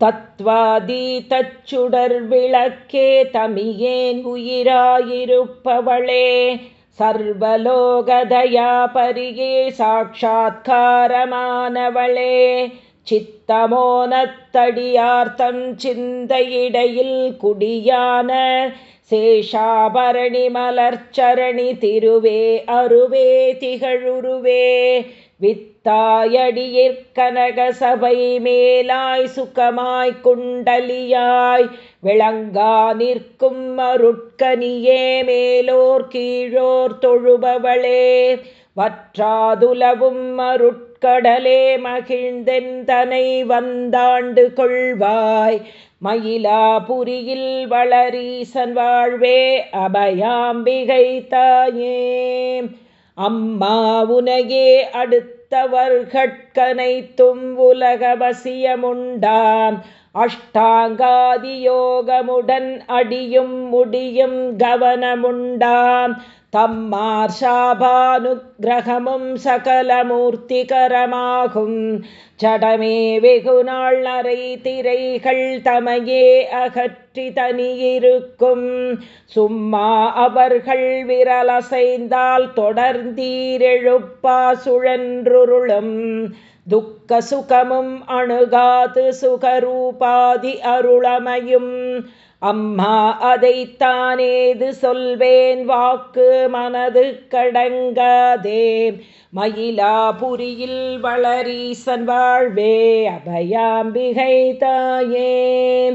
தத்வாதீதச்சுடர் விளக்கே தமியேன் உயிராயிருப்பவளே. சர்வலோகதயா பரியே சாட்சா்காரமானவளே சித்தமோனத்தடியார்த்தம் சிந்தையிடையில் குடியான சேஷாபரணி மலர்ச்சரணி திருவே அருவே திகழுருவே. வித்தாயடியிற்கனக சபை மேலாய் சுகமாய் குண்டலியாய் விளங்கா நிற்கும் மருட்கனியே மேலோர் கீழோர் தொழுபவளே. வற்றாதுலவும் மருட்கடலே மகிழ்ந்தெந்தனை வந்தாண்டு கொள்வாய். மயிலாபுரியில் வளரீசன் வாழ்வே அபயாம்பிகை தாயே. அம்மா உனையே அடுத்தவர்கட்கனைத்தும் உலகவசியமுண்டாம் அஷ்டாங்காதியோகமுடன் அடியும் முடியும் கவனமுண்டாம். தம்மார் சாபானுகிரகமும் சகலமூர்த்திகரமாகும் ஜடமே வெகுநாள் நரை திரைகள் தமையே அகற்றி தனியிருக்கும் சும்மா அவர்கள் விரலசைந்தால் தொடர்ந்தீரெழுப்பா சுழன்றுருளும் துக்க சுகமும் அணுகாது சுகரூபாதி அருளமையும். அம்மா அதைத்தானேது சொல்வேன். வாக்கு மனது கடங்காதே. மயிலாபுரியில் வளரீசன் வாழ்வே அபயாம்பிகை தாயே.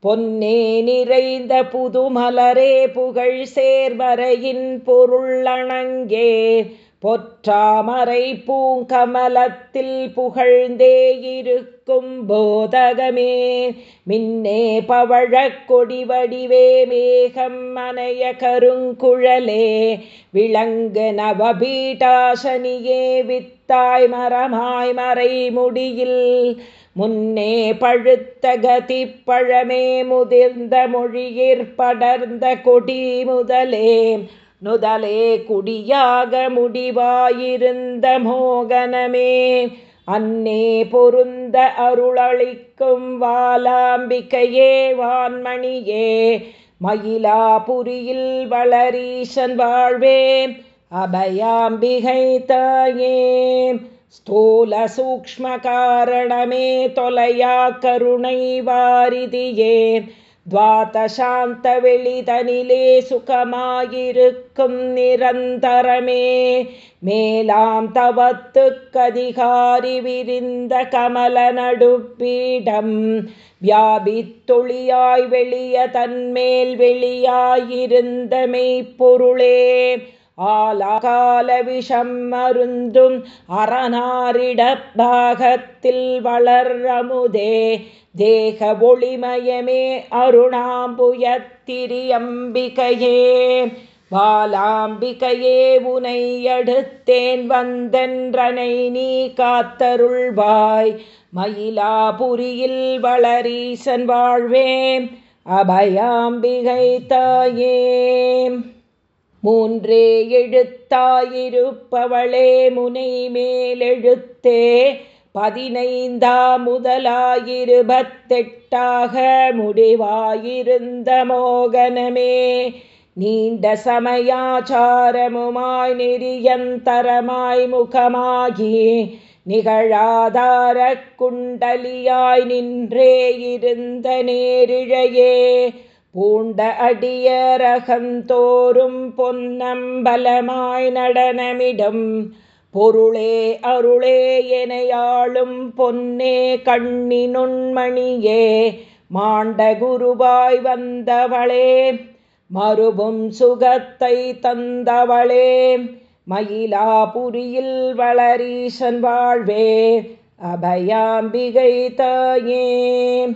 பொன்னே நிறைந்த புதுமலரே புகழ் சேர்வரையின் பொருளணங்கே பொற்றாமரை பூங்கமலத்தில் புகழ்ந்தே இருக்கும் போதகமே. மின்னே பவழக் கொடிவடிவே மேகம் மனைய கருங்குழலே. விளங்கு நவபீட்டாசனியே வித்தாய் மரமாய் மறை முடியில் முன்னே பழுத்த கதி பழமே முதிர்ந்த மொழியிற் படர்ந்த கொடி முதலே. நுதலே குடியாக முடிவாயிருந்த மோகனமே அன்னே பொருந்த அருளளிக்கும் வாலாம்பிக்கையே வான்மணியே மயிலாபுரியில் வளரீசன் வாழ்வே அபயாம்பிகை தாயே. ஸ்தூல சூக்ம காரணமே தொலையா கருணை வாரிதியே. துவாதசாந்த வெளிதனிலே சுகமாயிருக்கும் நிரந்தரமே. மேலாம் தவத்து கதிகாரி விரிந்த கமல நடுப்பீடம் வியாபித்தொழியாய் வெளிய தன்மேல் வெளியாயிருந்த மெய்ப்பொருளே. ஆலாகால விஷம் மருந்தும் அரணாரிட பாகத்தில் வளர் தேக ஒளிமயமே அருணாம்புயத்திரியம்பிகையே. பாலாம்பிகையே உனை அடுத்தேன் வந்தென்றனை நீ காத்தருள்வாய். மயிலாபுரியில் வளரீசன் வாழ்வேன் அபயாம்பிகை தாயே. மூன்றே எழுத்தாயிருப்பவளே முனை மேலெழுத்தே பதினைந்தா முதலாயிருபத்தெட்டாக முடிவாயிருந்த மோகனமே நீண்ட சமயாச்சாரமுமாய் நெறியந்தரமாய் முகமாகி நிகழாதார குண்டலியாய் நின்றே இருந்த நேரிழையே. பூண்ட அடியரகந்தோறும் பொன்னம்பலமாய் நடனமிடம். பொருளே அருளே எனையாளும் பொன்னே கண்ணினுண்மணியே மாண்ட குருவாய் வந்தவளே மறுபும் சுகத்தை தந்தவளே மயிலாபுரியில் வளரீசன் வாழ்வே அபயாம்பிகை தாயே.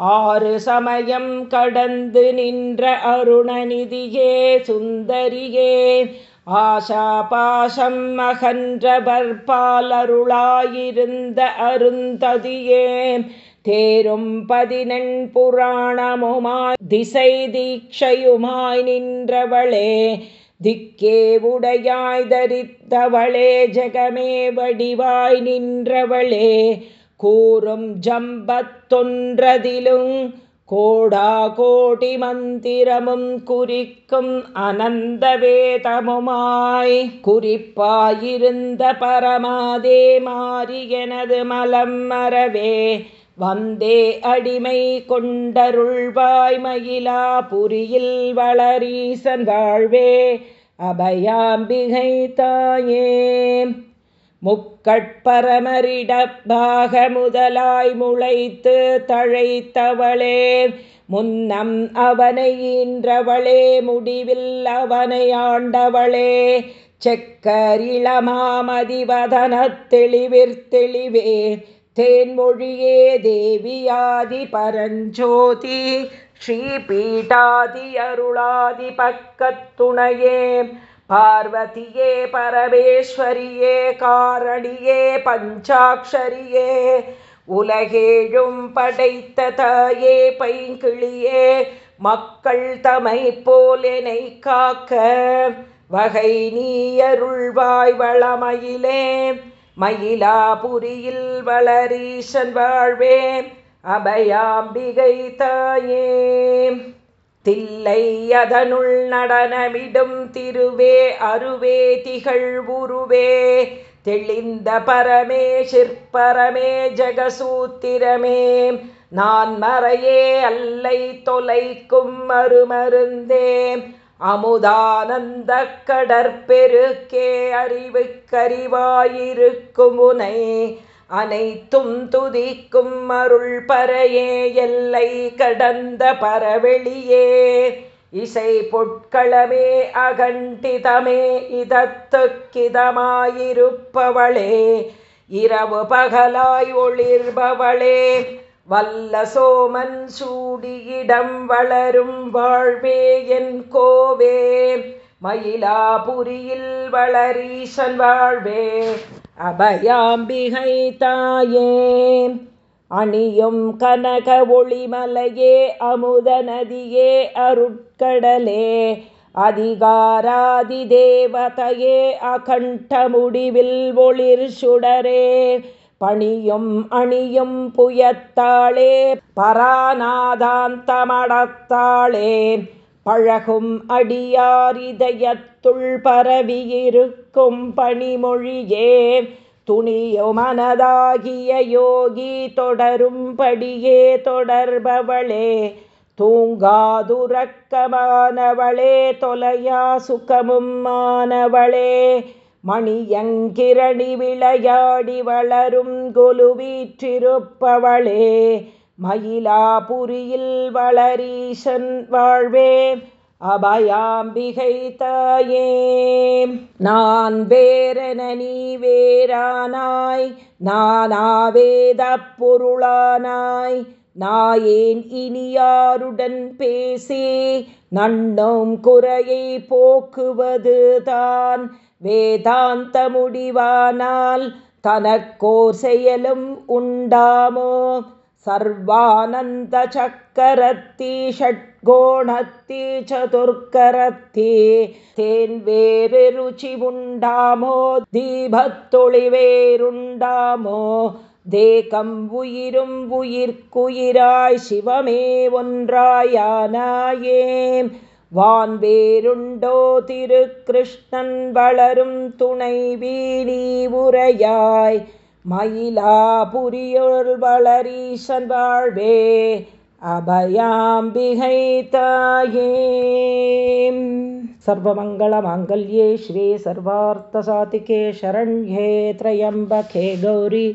ஆறு சமயம் கடந்து நின்ற அருணநிதியே சுந்தரியே ஆஷா பாசம் அகன்றவர்பால் அருளாயிருந்த அருந்ததியே. தேரும் பதினெண் புராணமுமாய் திசை தீட்சையுமாய் நின்றவளே திக்கே உடையாய் தரித்தவளே ஜெகமே வடிவாய் நின்றவளே கூறும் ஜம்பத்தொன்றதிலும் கோடா கோடி மந்திரமும் குறிக்கும் அனந்த வேதமுமாய். குறிப்பாயிருந்த பரமாதே மாறி எனது மலம் மறவே வந்தே அடிமை கொண்டருள்வாய் மயிலா புரியில் வளரீசன் வாழ்வே அபயாம்பிகை தாயே. முக்கட்பரமரிடப்பாக முதலாய் முளைத்து தழைத்தவளே முன்னம் அவனை ஈன்றவளே முடிவில் அவனை ஆண்டவளே. செக்கரிளமாமதிவதனத்தெளிவிற்தெளிவே தேன்மொழியே தேவியாதி பரஞ்சோதி ஸ்ரீபீட்டாதி அருளாதி பக்கத்துணையே. பார்வதியே பரமேஸ்வரியே காரணியே பஞ்சாட்சரியே உலகேழும் படைத்த தாயே பைங்கிளியே மக்கள் தமை போலெனை காக்க வகை நீயருள்வாய் வளமயிலே மயிலாபுரியில் வளரீசன் வாழ்வே அபயாம்பிகை தாயே. தில்லை அதனுள் நடனமிடும் திருவே அருவே திகழ்வுருவே தெளிந்த பரமே சிற்பரமே ஜகசூத்திரமே. நான் மறையே அல்லை தொலைக்கும் மறுமருந்தே. அமுதானந்த கடற்பெருக்கே அறிவுக்கறிவாயிருக்கும் முனை உனை. அனைத்தும் துதிக்கும் அருள் பறையே எல்லை கடந்த பரவெளியே. இசை பொட்களமே அகண்டிதமே இதத்துக்கிதமாயிருப்பவளே. இரவு பகலாய் ஒளிர்பவளே வல்ல சோமன் சூடியிடம் வளரும் வாழ்வே என் கோவே. மயிலாபுரியில் வளரீசன் வாழ்வே. அபயாம்பிகை தாயே அணியும் கனக ஒளிமலையே அமுத நதியே அருட்கடலே. அதிகாராதி தேவதையே அகண்ட முடிவில் ஒளிர் சுடரே. பணியும் அணியும் புயத்தாளே பராநாதாந்தமடத்தாளே. பழகும் அடியாரிதயத்துள் பரவியிருக்கும் பணிமொழியே துணியோ மனதாகிய யோகி தொடரும்படியே தொடர்பவளே. தூங்காதுரக்கமானவளே தொலையா சுகமும் மானவளே மணியங்கிரணி விளையாடி வளரும் கொலுவீற்றிருப்பவளே. மயிலாபுரியில் வளரீசன் வாழ்வே அபயாம்பிகை தாயே. நான் வேறென நீ வேறானாய் நானாவேத பொருளானாய். நாயேன் இனியாருடன் பேசி நன்னோம் குறையை போக்குவது தான். வேதாந்த முடிவானால் தனக்கோர் செயலும் உண்டாமோ? सर्वानन्दचक्ररत्ति षड्गोणत्ति चतुर्करत्ति தேன் வேறு ருச்சி உண்டாமோ தீபத்தொழிவேருண்டாமோ தேகம் உயிரும் உயிர்க்குயிராய் சிவமே ஒன்றாயானாயே வான் வேருண்டோ திரு கிருஷ்ணன் வளரும் துணை வீணி உரையாய் மயிலாபுரியுள் வளரீசன் வாழ்வே அபயாம்பிகை தாயே सर्वमङ्गलमाङ्गल्ये श्री सर्वार्थसातिके शरण्ये त्र्यम्बके गौरी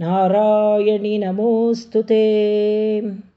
नारायणि नमोऽस्तु ते